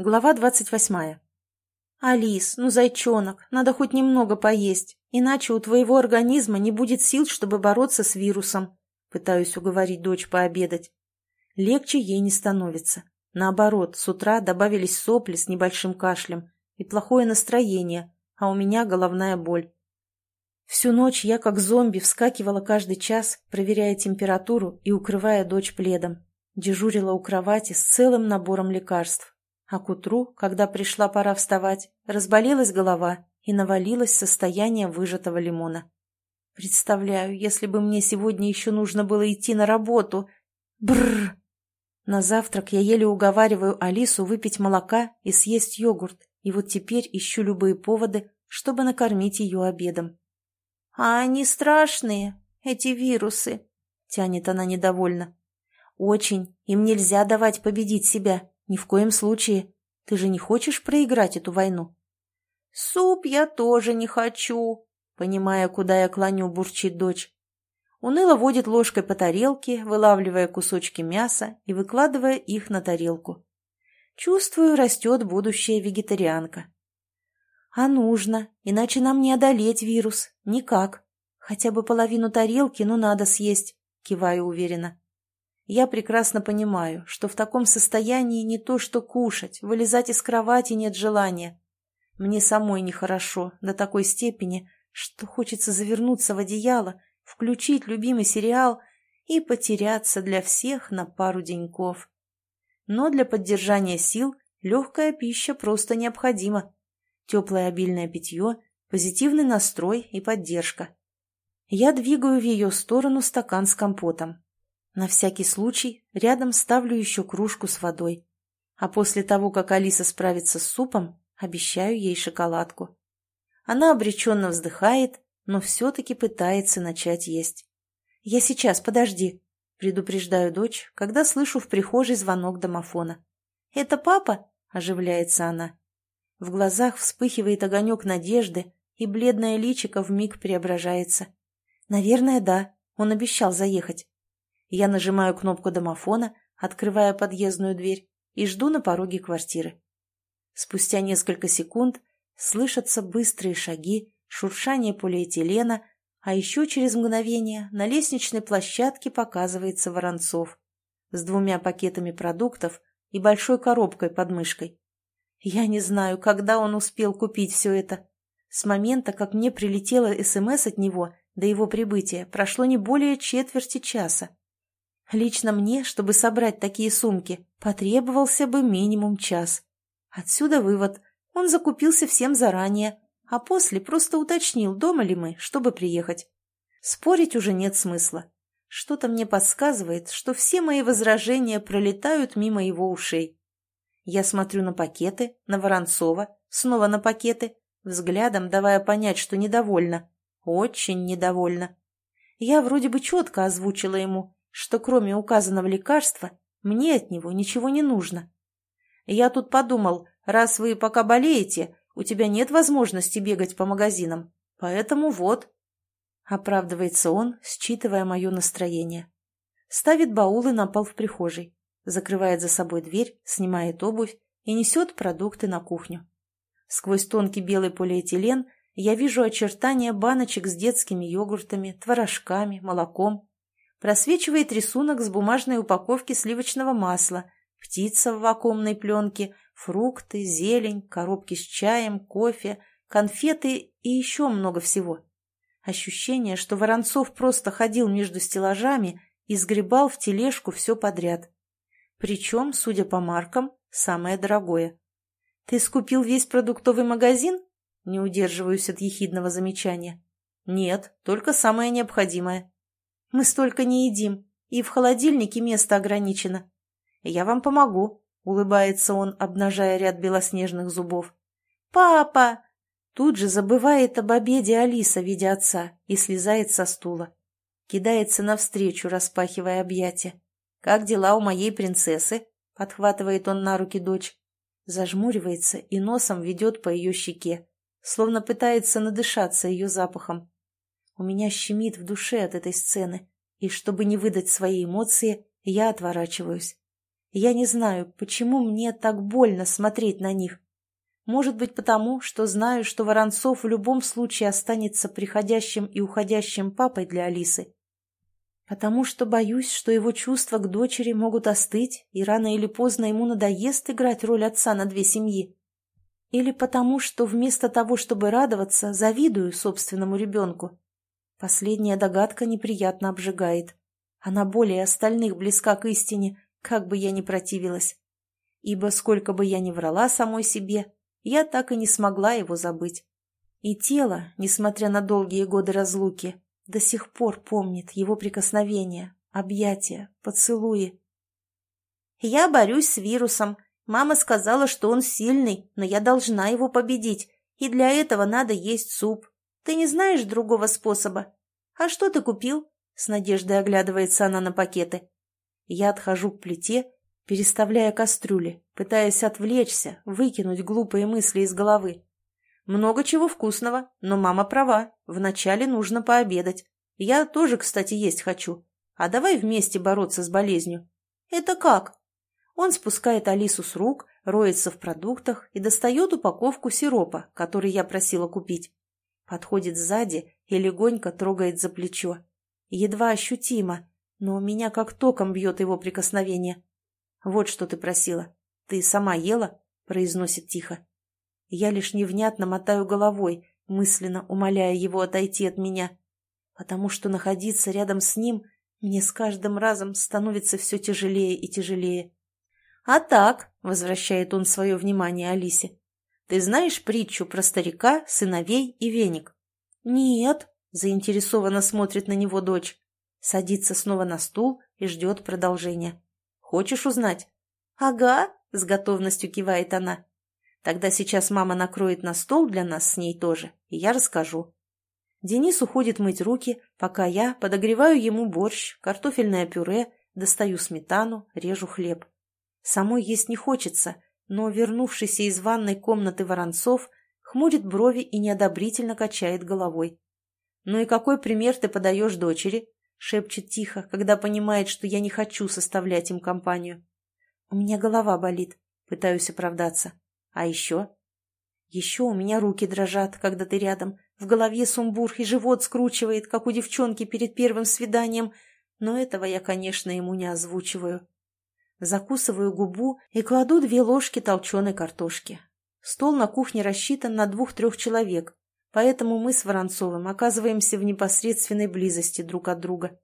Глава двадцать восьмая. «Алис, ну, зайчонок, надо хоть немного поесть, иначе у твоего организма не будет сил, чтобы бороться с вирусом», пытаюсь уговорить дочь пообедать. Легче ей не становится. Наоборот, с утра добавились сопли с небольшим кашлем и плохое настроение, а у меня головная боль. Всю ночь я как зомби вскакивала каждый час, проверяя температуру и укрывая дочь пледом. Дежурила у кровати с целым набором лекарств. А к утру, когда пришла пора вставать, разболелась голова и навалилось состояние выжатого лимона. Представляю, если бы мне сегодня еще нужно было идти на работу. Бррр! На завтрак я еле уговариваю Алису выпить молока и съесть йогурт, и вот теперь ищу любые поводы, чтобы накормить ее обедом. «А они страшные, эти вирусы», — тянет она недовольно. «Очень. Им нельзя давать победить себя. «Ни в коем случае. Ты же не хочешь проиграть эту войну?» «Суп я тоже не хочу», — понимая, куда я клоню, бурчит дочь. Уныло водит ложкой по тарелке, вылавливая кусочки мяса и выкладывая их на тарелку. Чувствую, растет будущая вегетарианка. А нужно, иначе нам не одолеть вирус. Никак. Хотя бы половину тарелки, но надо съесть, киваю уверенно. Я прекрасно понимаю, что в таком состоянии не то что кушать, вылезать из кровати нет желания. Мне самой нехорошо до такой степени, что хочется завернуться в одеяло, включить любимый сериал и потеряться для всех на пару деньков. Но для поддержания сил легкая пища просто необходима. Теплое обильное питье, позитивный настрой и поддержка. Я двигаю в ее сторону стакан с компотом. На всякий случай рядом ставлю еще кружку с водой. А после того, как Алиса справится с супом, обещаю ей шоколадку. Она обреченно вздыхает, но все-таки пытается начать есть. «Я сейчас, подожди», — предупреждаю дочь, когда слышу в прихожей звонок домофона. «Это папа?» — оживляется она. В глазах вспыхивает огонек надежды, и бледное личико вмиг преображается. «Наверное, да. Он обещал заехать». Я нажимаю кнопку домофона, открывая подъездную дверь и жду на пороге квартиры. Спустя несколько секунд слышатся быстрые шаги, шуршание полиэтилена, а еще через мгновение на лестничной площадке показывается Воронцов с двумя пакетами продуктов и большой коробкой под мышкой. Я не знаю, когда он успел купить все это. С момента, как мне прилетело СМС от него до его прибытия, прошло не более четверти часа. Лично мне, чтобы собрать такие сумки, потребовался бы минимум час. Отсюда вывод. Он закупился всем заранее, а после просто уточнил, дома ли мы, чтобы приехать. Спорить уже нет смысла. Что-то мне подсказывает, что все мои возражения пролетают мимо его ушей. Я смотрю на пакеты, на Воронцова, снова на пакеты, взглядом давая понять, что недовольна. Очень недовольна. Я вроде бы четко озвучила ему, что кроме указанного лекарства мне от него ничего не нужно. Я тут подумал, раз вы пока болеете, у тебя нет возможности бегать по магазинам, поэтому вот. Оправдывается он, считывая мое настроение. Ставит баулы на пол в прихожей, закрывает за собой дверь, снимает обувь и несет продукты на кухню. Сквозь тонкий белый полиэтилен я вижу очертания баночек с детскими йогуртами, творожками, молоком, просвечивает рисунок с бумажной упаковки сливочного масла, птица в вакуумной пленке, фрукты, зелень, коробки с чаем, кофе, конфеты и еще много всего. Ощущение, что Воронцов просто ходил между стеллажами и сгребал в тележку все подряд. Причем, судя по маркам, самое дорогое. «Ты скупил весь продуктовый магазин?» Не удерживаюсь от ехидного замечания. «Нет, только самое необходимое». Мы столько не едим, и в холодильнике место ограничено. Я вам помогу, улыбается он, обнажая ряд белоснежных зубов. Папа! Тут же забывает об обеде Алиса, видя отца, и слезает со стула. Кидается навстречу, распахивая объятия. «Как дела у моей принцессы?» — подхватывает он на руки дочь. Зажмуривается и носом ведет по ее щеке, словно пытается надышаться ее запахом. У меня щемит в душе от этой сцены, и чтобы не выдать свои эмоции, я отворачиваюсь. Я не знаю, почему мне так больно смотреть на них. Может быть, потому, что знаю, что Воронцов в любом случае останется приходящим и уходящим папой для Алисы. Потому что боюсь, что его чувства к дочери могут остыть, и рано или поздно ему надоест играть роль отца на две семьи. Или потому, что вместо того, чтобы радоваться, завидую собственному ребенку. Последняя догадка неприятно обжигает. Она более остальных близка к истине, как бы я ни противилась. Ибо сколько бы я ни врала самой себе, я так и не смогла его забыть. И тело, несмотря на долгие годы разлуки, до сих пор помнит его прикосновения, объятия, поцелуи. «Я борюсь с вирусом. Мама сказала, что он сильный, но я должна его победить, и для этого надо есть суп. Ты не знаешь другого способа? А что ты купил?» С надеждой оглядывается она на пакеты. Я отхожу к плите переставляя кастрюли, пытаясь отвлечься, выкинуть глупые мысли из головы. Много чего вкусного, но мама права, вначале нужно пообедать. Я тоже, кстати, есть хочу. А давай вместе бороться с болезнью. Это как? Он спускает Алису с рук, роется в продуктах и достает упаковку сиропа, который я просила купить. Подходит сзади и легонько трогает за плечо. Едва ощутимо, но у меня как током бьет его прикосновение. «Вот что ты просила. Ты сама ела?» — произносит тихо. Я лишь невнятно мотаю головой, мысленно умоляя его отойти от меня, потому что находиться рядом с ним мне с каждым разом становится все тяжелее и тяжелее. «А так», — возвращает он свое внимание Алисе, — «ты знаешь притчу про старика, сыновей и веник?» «Нет», — заинтересованно смотрит на него дочь, садится снова на стул и ждет продолжения. Хочешь узнать?» «Ага», — с готовностью кивает она. «Тогда сейчас мама накроет на стол для нас с ней тоже, и я расскажу». Денис уходит мыть руки, пока я подогреваю ему борщ, картофельное пюре, достаю сметану, режу хлеб. Самой есть не хочется, но вернувшийся из ванной комнаты Воронцов хмурит брови и неодобрительно качает головой. «Ну и какой пример ты подаешь дочери?» Шепчет тихо, когда понимает, что я не хочу составлять им компанию. У меня голова болит. Пытаюсь оправдаться. А еще? Еще у меня руки дрожат, когда ты рядом. В голове сумбур и живот скручивает, как у девчонки перед первым свиданием. Но этого я, конечно, ему не озвучиваю. Закусываю губу и кладу две ложки толченой картошки. Стол на кухне рассчитан на двух-трех человек, Поэтому мы с Воронцовым оказываемся в непосредственной близости друг от друга.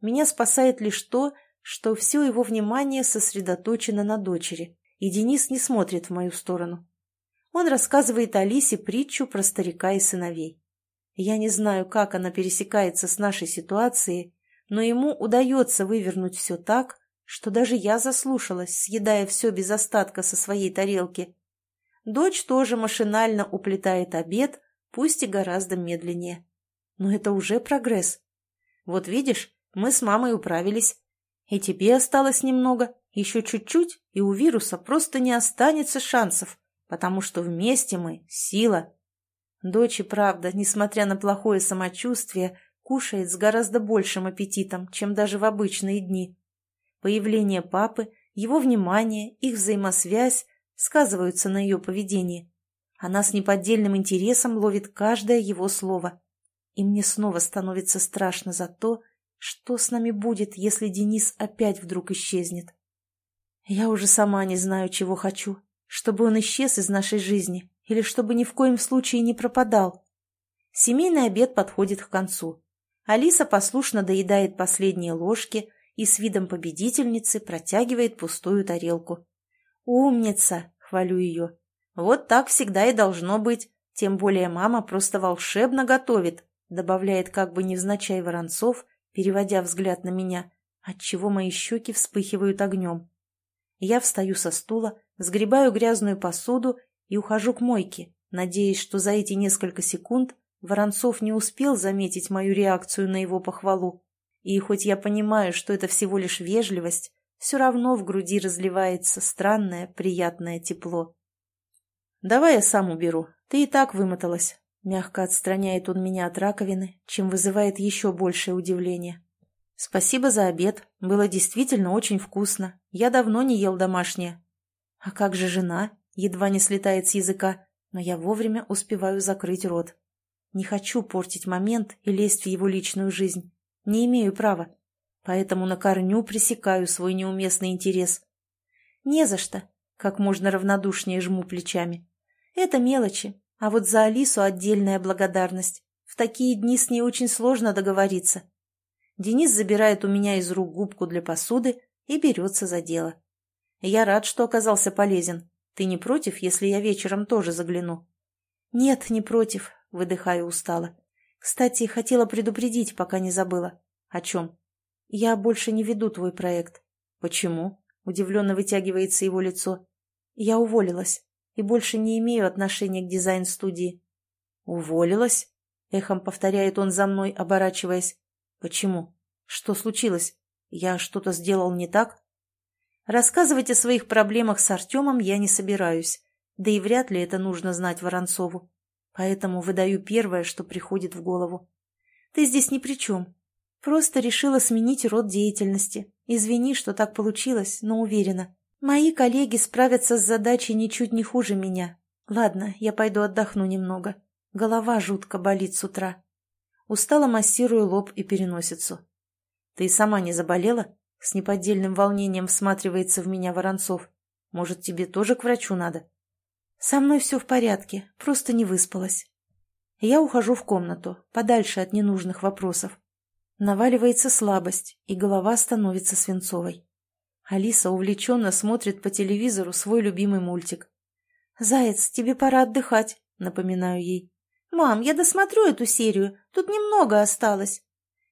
Меня спасает лишь то, что все его внимание сосредоточено на дочери, и Денис не смотрит в мою сторону. Он рассказывает Алисе притчу про старика и сыновей. Я не знаю, как она пересекается с нашей ситуацией, но ему удается вывернуть все так, что даже я заслушалась, съедая все без остатка со своей тарелки. Дочь тоже машинально уплетает обед, пусть и гораздо медленнее. Но это уже прогресс. Вот видишь, мы с мамой управились. И тебе осталось немного, еще чуть-чуть, и у вируса просто не останется шансов, потому что вместе мы — сила. Дочь и правда, несмотря на плохое самочувствие, кушает с гораздо большим аппетитом, чем даже в обычные дни. Появление папы, его внимание, их взаимосвязь сказываются на ее поведении. Она с неподдельным интересом ловит каждое его слово. И мне снова становится страшно за то, что с нами будет, если Денис опять вдруг исчезнет. Я уже сама не знаю, чего хочу. Чтобы он исчез из нашей жизни или чтобы ни в коем случае не пропадал. Семейный обед подходит к концу. Алиса послушно доедает последние ложки и с видом победительницы протягивает пустую тарелку. «Умница!» — хвалю ее. Вот так всегда и должно быть. Тем более мама просто волшебно готовит, добавляет как бы невзначай Воронцов, переводя взгляд на меня, отчего мои щеки вспыхивают огнем. Я встаю со стула, сгребаю грязную посуду и ухожу к мойке, надеясь, что за эти несколько секунд Воронцов не успел заметить мою реакцию на его похвалу. И хоть я понимаю, что это всего лишь вежливость, все равно в груди разливается странное приятное тепло. «Давай я сам уберу. Ты и так вымоталась». Мягко отстраняет он меня от раковины, чем вызывает еще большее удивление. Спасибо за обед. Было действительно очень вкусно. Я давно не ел домашнее. А как же жена? Едва не слетает с языка, но я вовремя успеваю закрыть рот. Не хочу портить момент и лезть в его личную жизнь. Не имею права. Поэтому на корню пресекаю свой неуместный интерес. Не за что. Как можно равнодушнее жму плечами. Это мелочи, а вот за Алису отдельная благодарность. В такие дни с ней очень сложно договориться. Денис забирает у меня из рук губку для посуды и берется за дело. Я рад, что оказался полезен. Ты не против, если я вечером тоже загляну? Нет, не против, выдыхаю устало. Кстати, хотела предупредить, пока не забыла. О чем? Я больше не веду твой проект. Почему? Удивленно вытягивается его лицо. Я уволилась и больше не имею отношения к дизайн-студии. Уволилась? Эхом повторяет он за мной, оборачиваясь. Почему? Что случилось? Я что-то сделал не так? Рассказывать о своих проблемах с Артемом я не собираюсь, да и вряд ли это нужно знать Воронцову. Поэтому выдаю первое, что приходит в голову. Ты здесь ни при чем. Просто решила сменить род деятельности. Извини, что так получилось, но уверена. Мои коллеги справятся с задачей ничуть не хуже меня. Ладно, я пойду отдохну немного. Голова жутко болит с утра. Устало массирую лоб и переносицу. Ты сама не заболела? С неподдельным волнением всматривается в меня Воронцов. Может, тебе тоже к врачу надо? Со мной все в порядке, просто не выспалась. Я ухожу в комнату, подальше от ненужных вопросов. Наваливается слабость, и голова становится свинцовой. Алиса увлеченно смотрит по телевизору свой любимый мультик. «Заяц, тебе пора отдыхать», — напоминаю ей. «Мам, я досмотрю эту серию, тут немного осталось».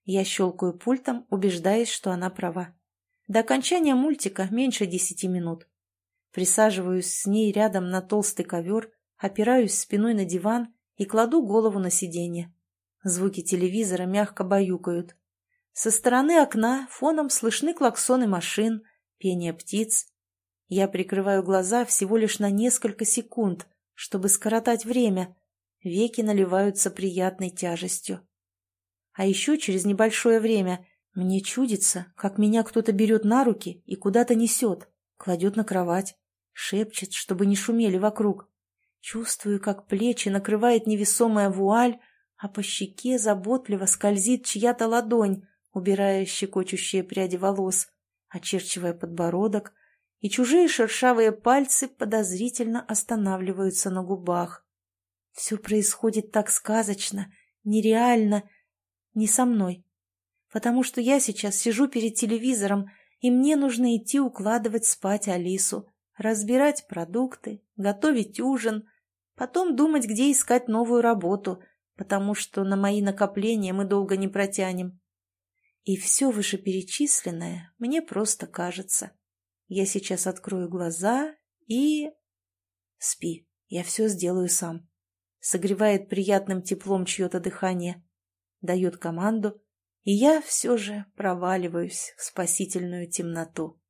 Я щелкаю пультом, убеждаясь, что она права. До окончания мультика меньше десяти минут. Присаживаюсь с ней рядом на толстый ковер, опираюсь спиной на диван и кладу голову на сиденье. Звуки телевизора мягко баюкают. Со стороны окна фоном слышны клаксоны машин, пение птиц. Я прикрываю глаза всего лишь на несколько секунд, чтобы скоротать время. Веки наливаются приятной тяжестью. А еще через небольшое время мне чудится, как меня кто-то берет на руки и куда-то несет, кладет на кровать, шепчет, чтобы не шумели вокруг. Чувствую, как плечи накрывает невесомая вуаль, а по щеке заботливо скользит чья-то ладонь, убирая щекочущие пряди волос, очерчивая подбородок, и чужие шершавые пальцы подозрительно останавливаются на губах. Все происходит так сказочно, нереально, не со мной потому что я сейчас сижу перед телевизором, и мне нужно идти укладывать спать Алису, разбирать продукты, готовить ужин, потом думать, где искать новую работу, потому что на мои накопления мы долго не протянем. И все вышеперечисленное мне просто кажется. Я сейчас открою глаза и... Спи, я все сделаю сам. Согревает приятным теплом чье-то дыхание. Дает команду, и я все же проваливаюсь в спасительную темноту.